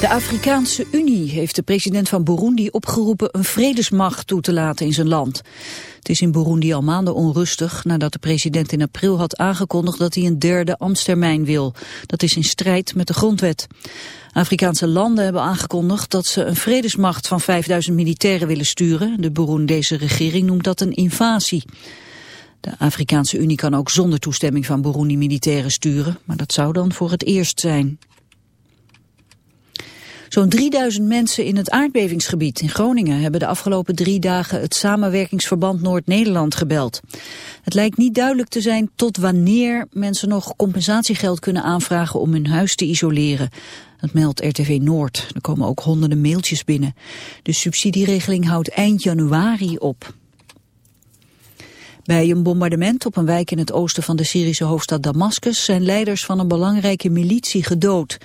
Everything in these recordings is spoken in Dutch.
De Afrikaanse Unie heeft de president van Burundi opgeroepen een vredesmacht toe te laten in zijn land. Het is in Burundi al maanden onrustig nadat de president in april had aangekondigd dat hij een derde ambtstermijn wil. Dat is in strijd met de grondwet. Afrikaanse landen hebben aangekondigd dat ze een vredesmacht van 5000 militairen willen sturen. De Burundese regering noemt dat een invasie. De Afrikaanse Unie kan ook zonder toestemming van Burundi militairen sturen, maar dat zou dan voor het eerst zijn. Zo'n 3000 mensen in het aardbevingsgebied in Groningen hebben de afgelopen drie dagen het samenwerkingsverband Noord-Nederland gebeld. Het lijkt niet duidelijk te zijn tot wanneer mensen nog compensatiegeld kunnen aanvragen om hun huis te isoleren. Dat meldt RTV Noord. Er komen ook honderden mailtjes binnen. De subsidieregeling houdt eind januari op. Bij een bombardement op een wijk in het oosten van de Syrische hoofdstad Damascus zijn leiders van een belangrijke militie gedood.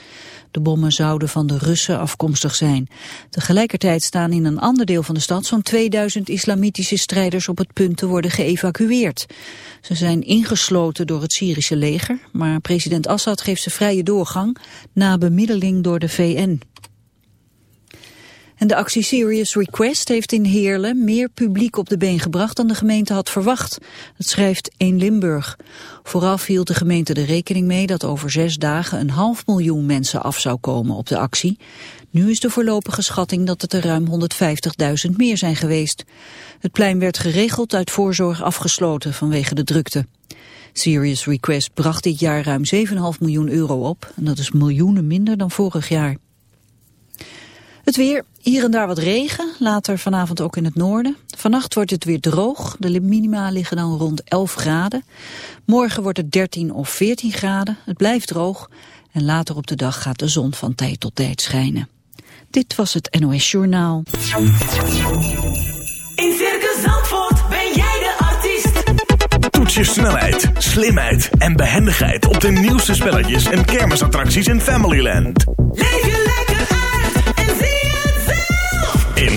De bommen zouden van de Russen afkomstig zijn. Tegelijkertijd staan in een ander deel van de stad zo'n 2000 islamitische strijders op het punt te worden geëvacueerd. Ze zijn ingesloten door het Syrische leger, maar president Assad geeft ze vrije doorgang na bemiddeling door de VN. En de actie Serious Request heeft in Heerlen meer publiek op de been gebracht dan de gemeente had verwacht. Dat schrijft 1 Limburg. Vooraf hield de gemeente er rekening mee dat over zes dagen een half miljoen mensen af zou komen op de actie. Nu is de voorlopige schatting dat het er ruim 150.000 meer zijn geweest. Het plein werd geregeld uit voorzorg afgesloten vanwege de drukte. Serious Request bracht dit jaar ruim 7,5 miljoen euro op. En dat is miljoenen minder dan vorig jaar. Het weer, hier en daar wat regen, later vanavond ook in het noorden. Vannacht wordt het weer droog, de minima liggen dan rond 11 graden. Morgen wordt het 13 of 14 graden, het blijft droog. En later op de dag gaat de zon van tijd tot tijd schijnen. Dit was het NOS Journaal. In Circus Zandvoort ben jij de artiest. Toets je snelheid, slimheid en behendigheid op de nieuwste spelletjes en kermisattracties in Familyland. Leef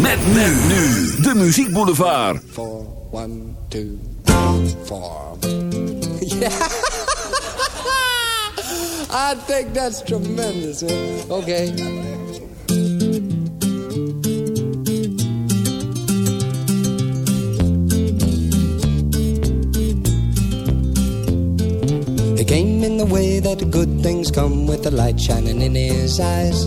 Met men nu. De Muziek Boulevard. four, one, two, four. I think that's tremendous. Okay. It came in the way that good things come with the light shining in his eyes.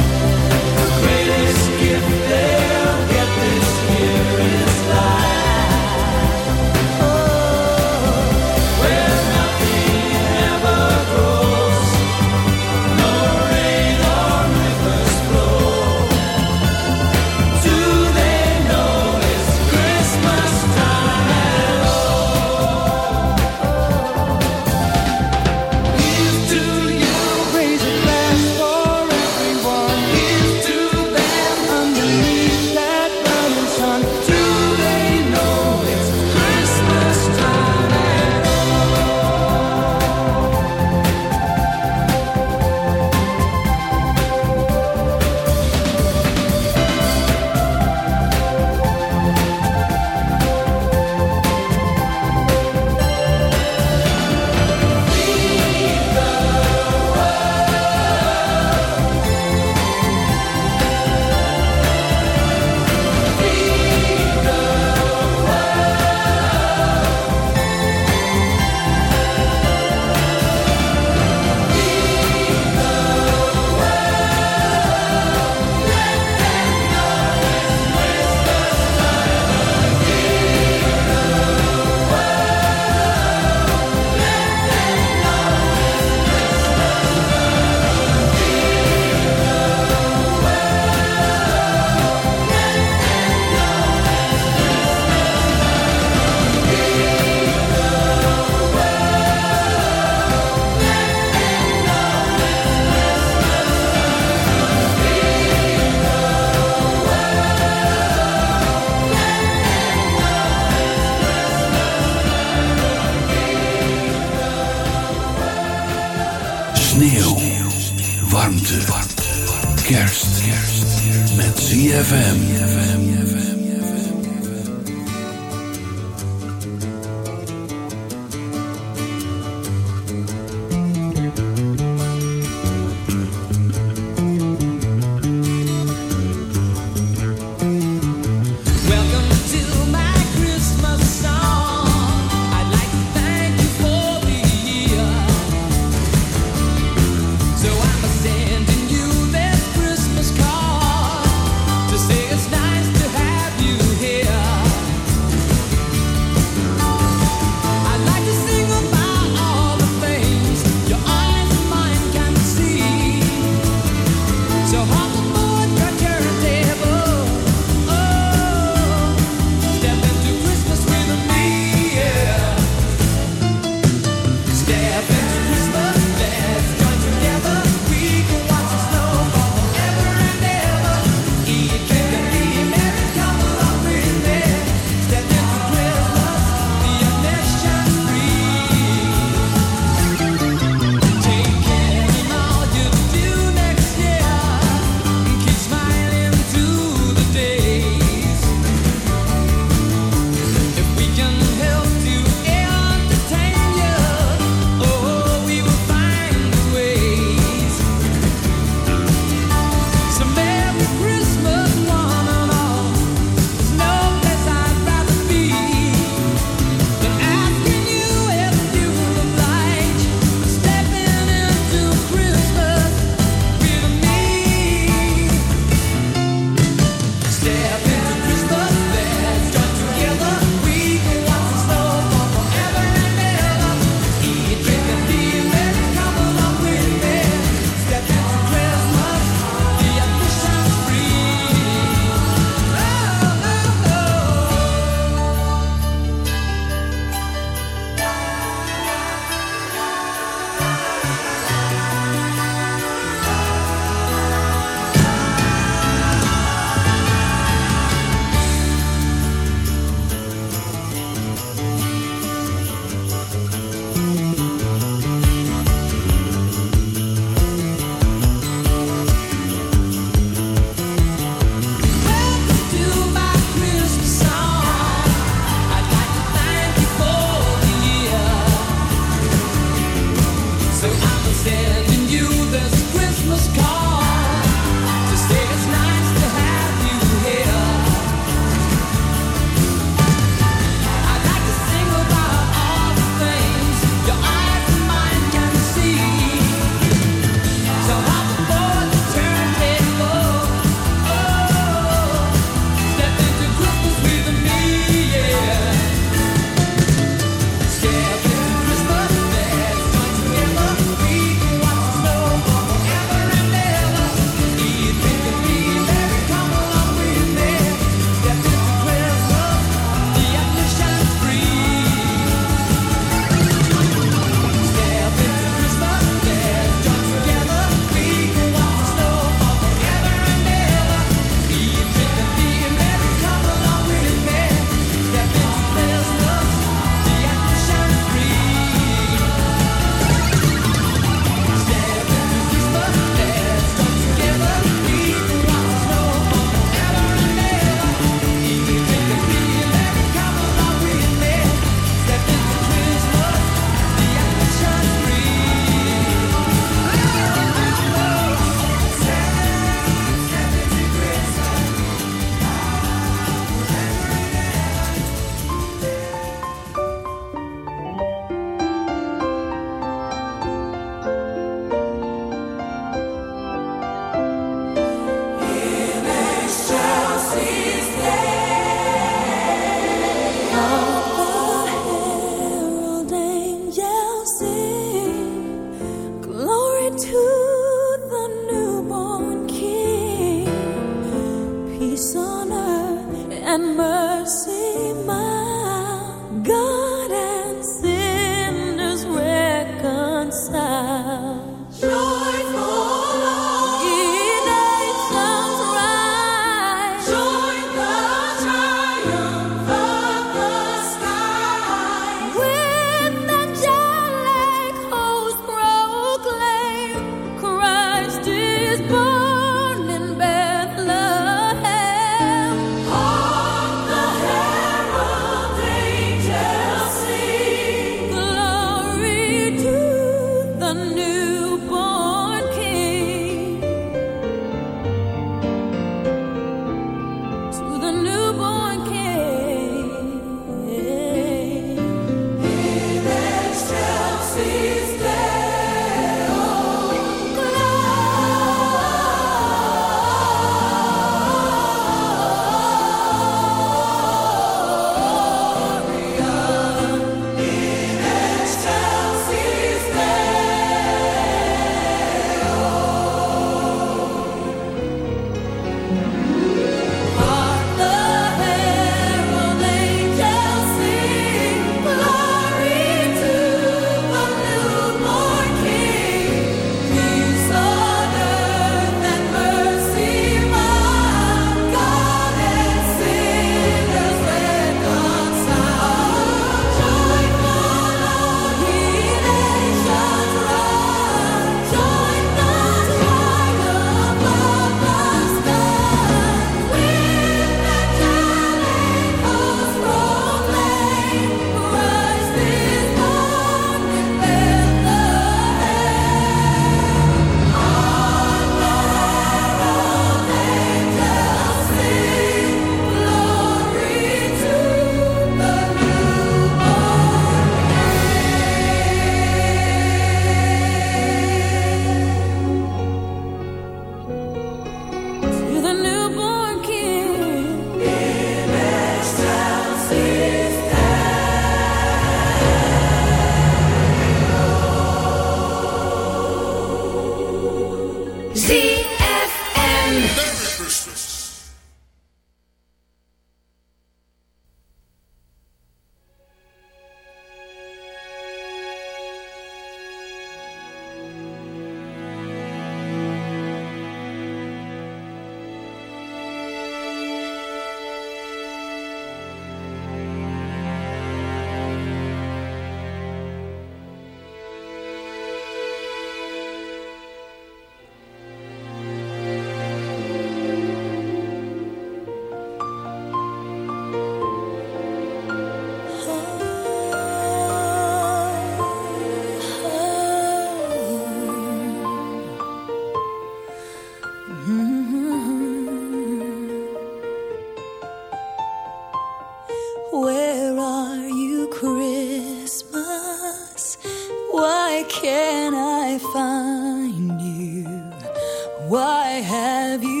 Why have you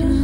imagine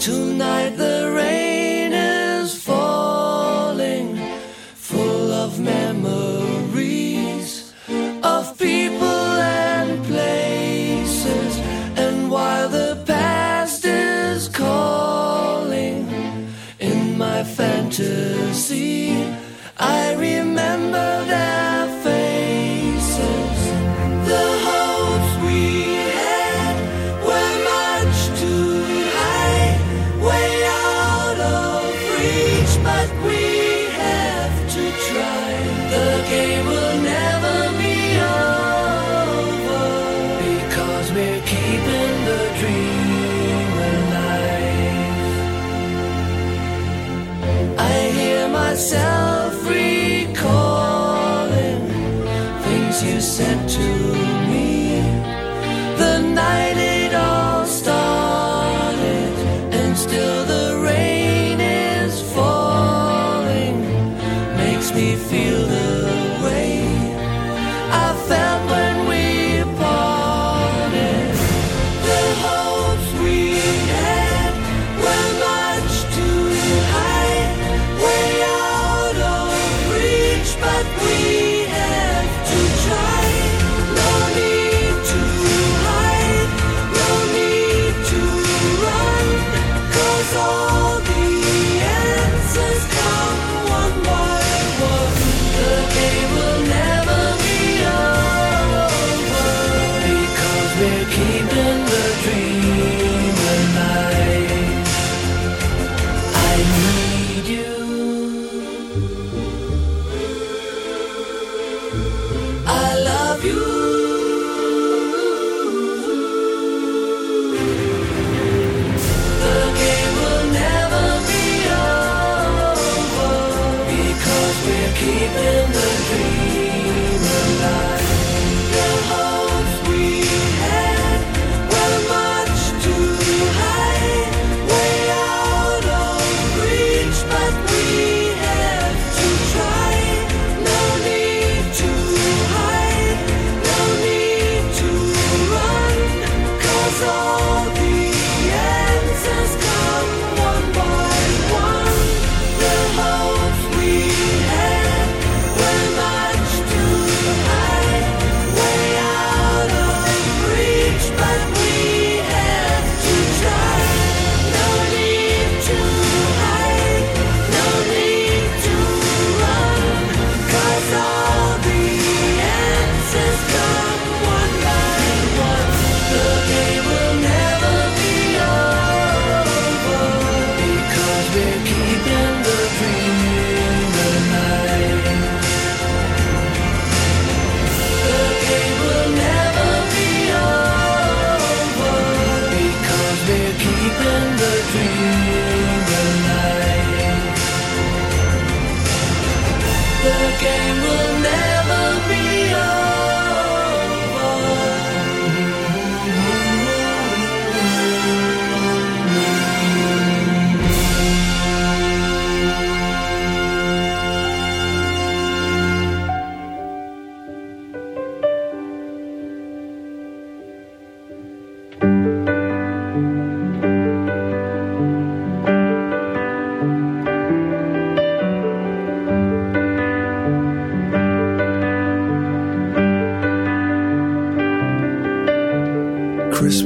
tonight.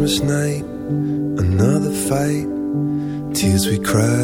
Christmas night, another fight, tears we cry.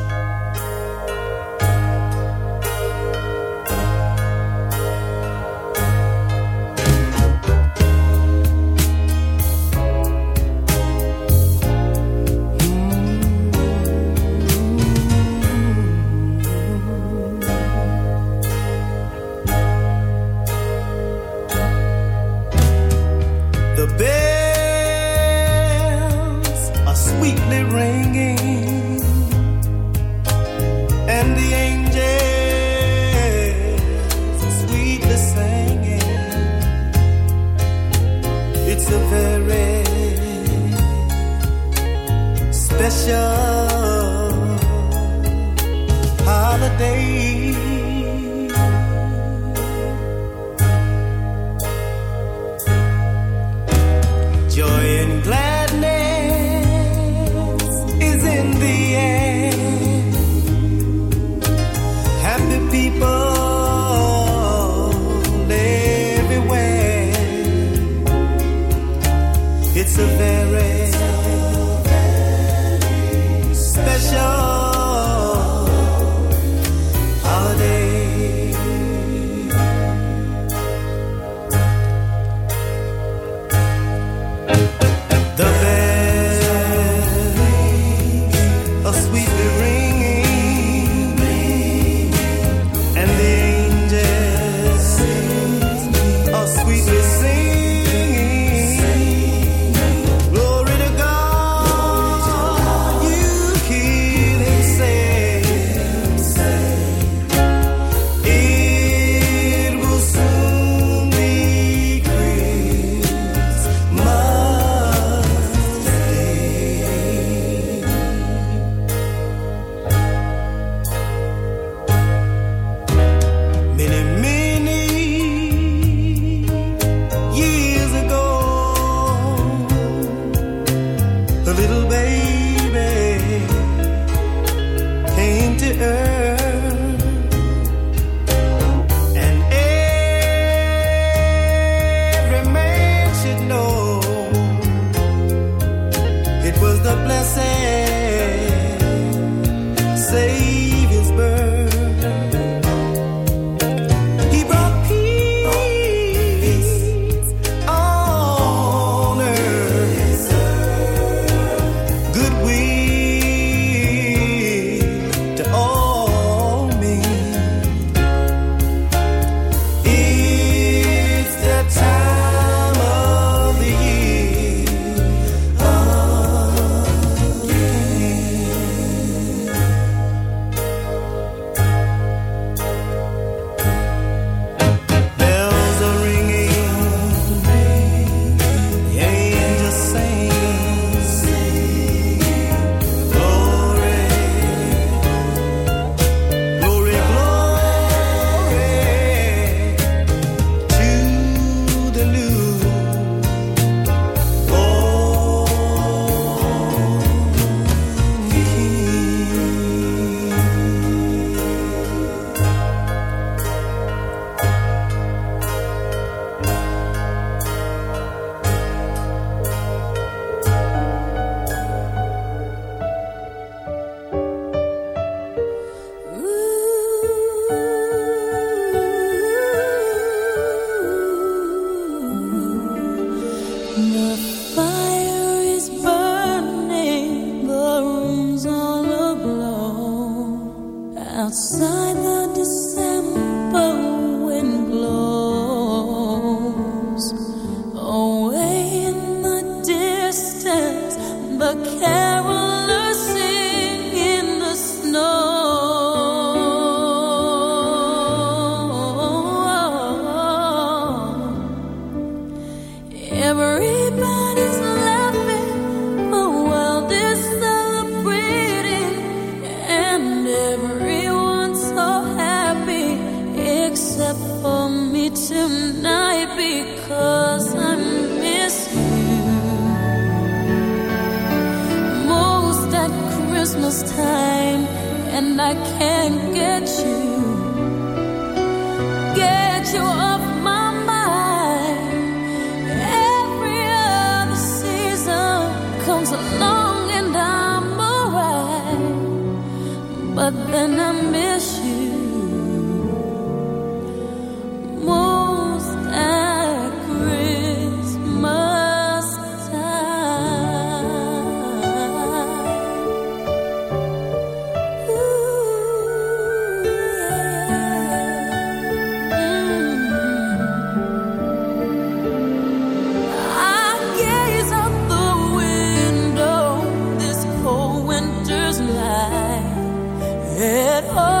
at all.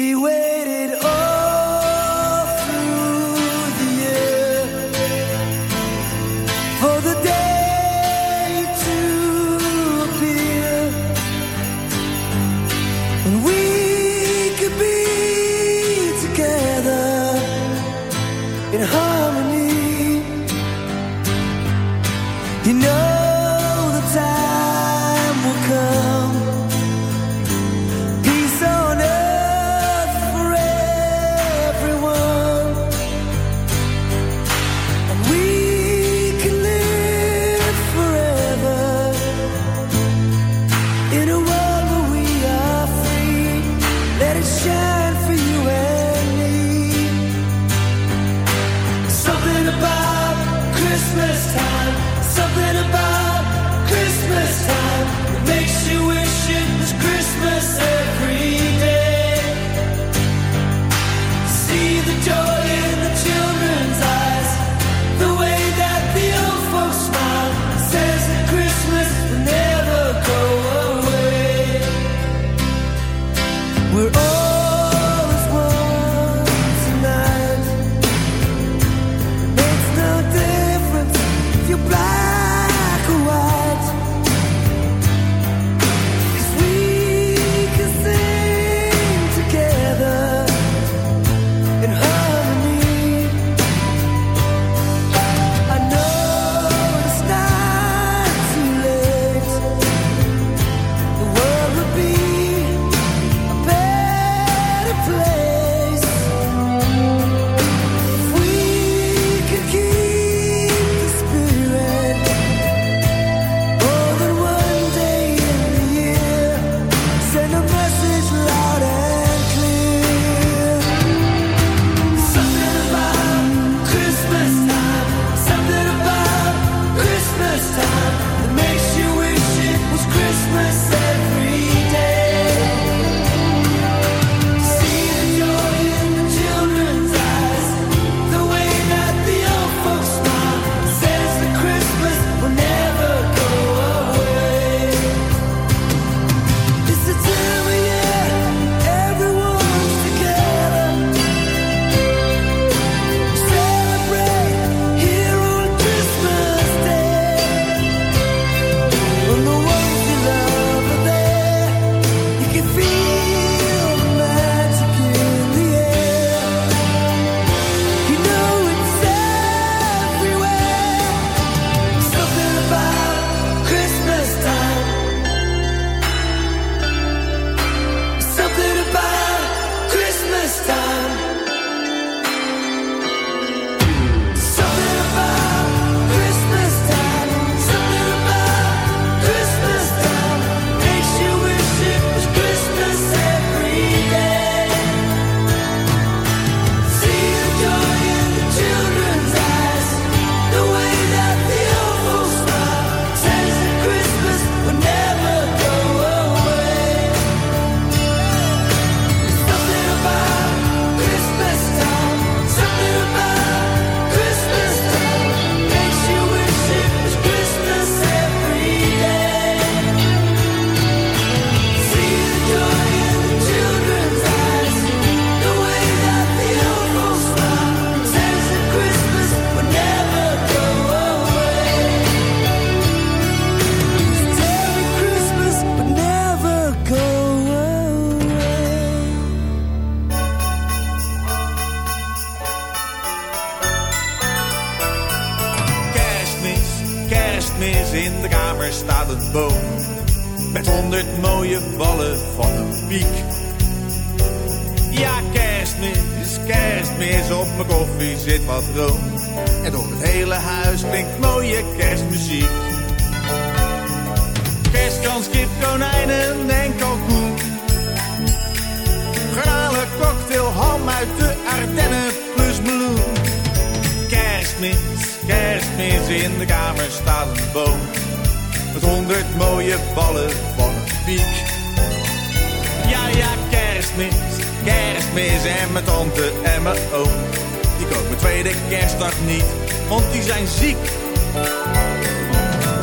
Tweede kerstdag niet, want die zijn ziek.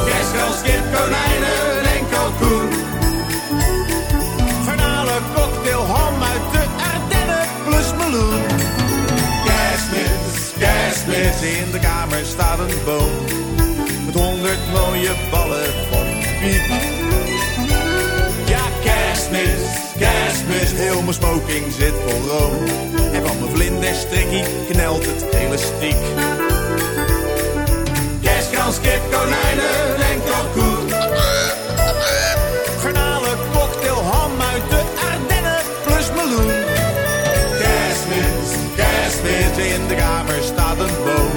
Kerstkans, kip, konijnen en kalkoen. Garnalen, cocktail, ham uit de Ardennen plus meloen. Kerstmis, kerstmis, in de kamer staat een boom. Met honderd mooie ballen van piek. Ja, kerstmis, kerstmis, heel mijn smoking zit vol room. En van mijn vlinderstrikkie knelt het elastiek. Kerstkans, kip, konijnen en kalkoen. Garnalen, cocktail, ham uit de Ardennen plus meloen. Kerstmis, kerstmis, in de kamer staat een boom.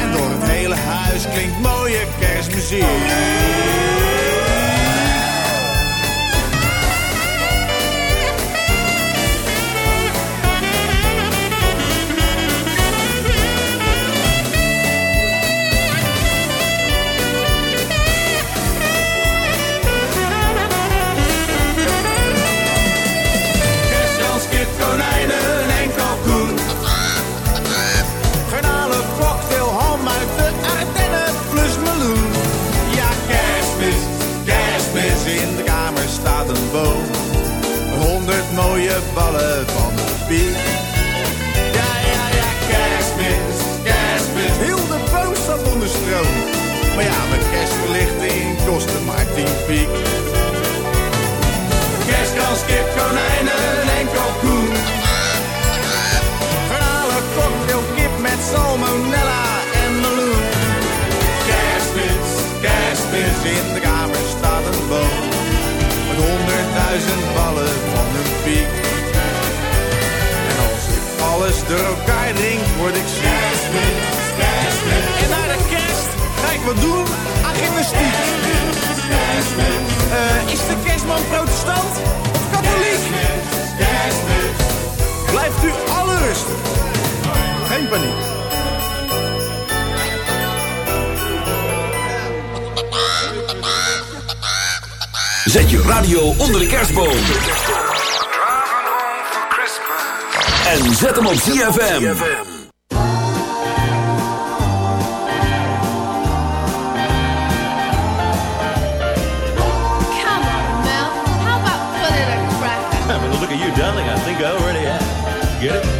En door het hele huis klinkt mooie kerstmuziek. Van de piek. Ja, ja, ja, kerstmis, kerstmis, heel de boom staat onder stroom. Maar ja, mijn kerstverlichting kostte maar tien piek. Kerstkans, kip, konijnen door elkaar drink, word ik. Kerstmis, kerstmis. En naar de kerst ga ik wat doen aan gymnastiek. Eh, is de kerstman protestant of katholiek? Blijft u alle rustig. Geen paniek. Zet je radio onder de kerstboom. En zet hem op ZFM. Come on, Mel. How about putting a cracker? Well, look at you, darling. I think I already have. Get it?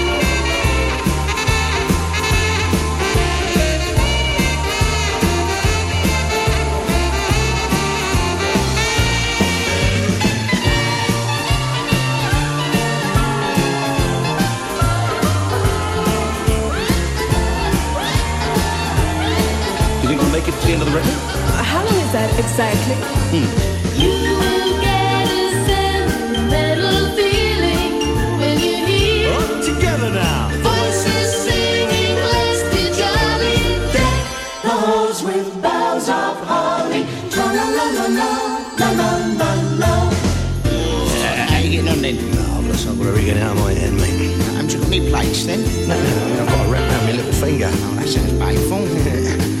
the end of the record? How long is that exactly? Hmm. Together now. Then. No, no, I've got wrap around my little finger. Oh, that sounds painful.